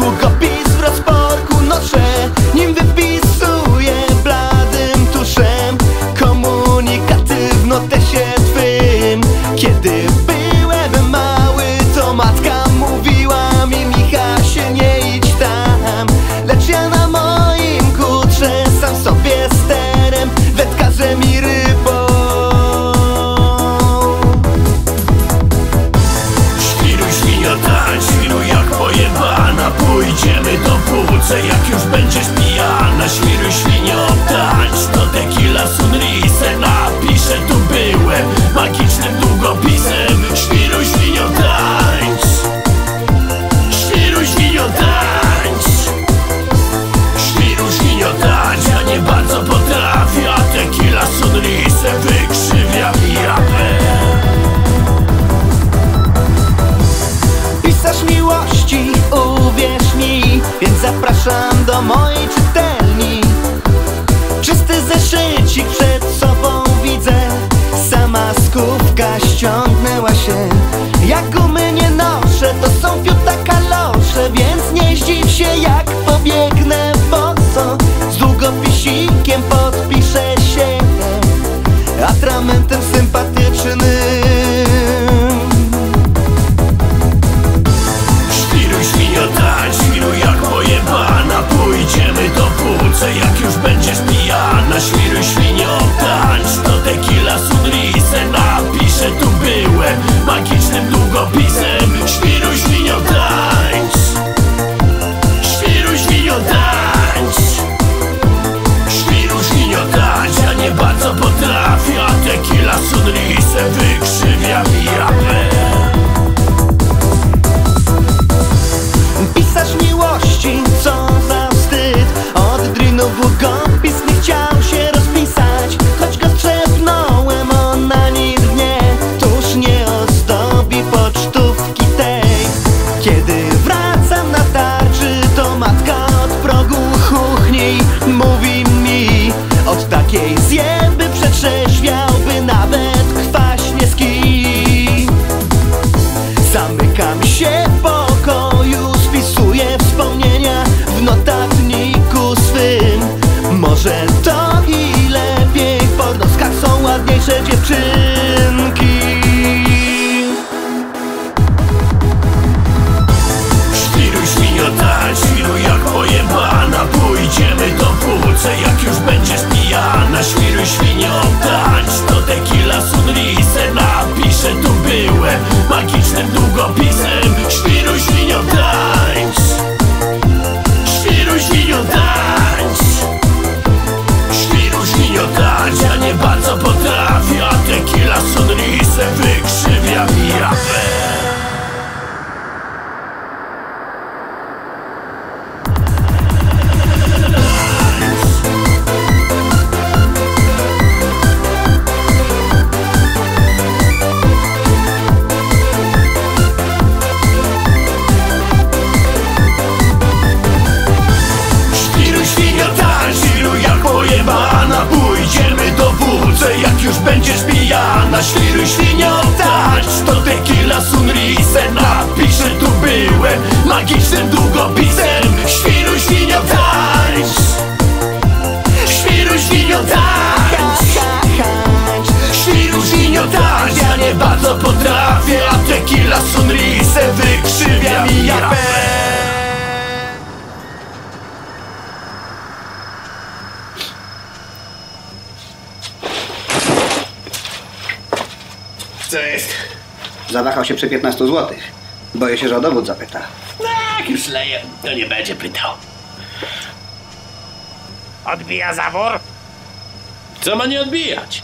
Długopis w rozporku noszę Nim wypisuję bladym tuszem. Komunikatywno te się twym. Kiedy the mighty pijana Świruj świnio tańcz, to tequila sunrise Napiszę tu byłem magicznym długopisem. Świruj świnio tańcz Świruj świnio tańcz Świruj tańcz, ja nie bardzo potrafię A tequila sunrise wykrzywia mi japę Pisarz miłości, co za wstyd. Od drinu długopis nie chciał się Kiedy pijana Świruj świnio tańcz, to tequila sunrise Napiszę tu byłem magicznym długopisem. Świruj świnio tańcz. Świruj świnio tańcz. Świruj świnio tańcz, ja nie bardzo potrafię A tequila sunrise wykrzywia mi japę Świruj świnio tańcz, to tequila sunrise Napiszę tu byłem magicznym długopisem. Świruj świnio tańcz Świruj świnio tańcz Świruj świnio tańcz, ja nie bardzo potrafię A tequila sunrise wykrzywia Co jest? Zawahał się przy 15 zł. Boję się, że o dowód zapyta. Jak już leje, to nie będzie pytał. Odbija zawór? Co ma nie odbijać?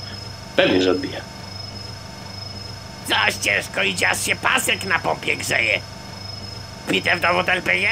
Pewnie, że odbija. Za ścieżko idzie, aż się pasek na pompie grzeje. Bitew dowód LPG?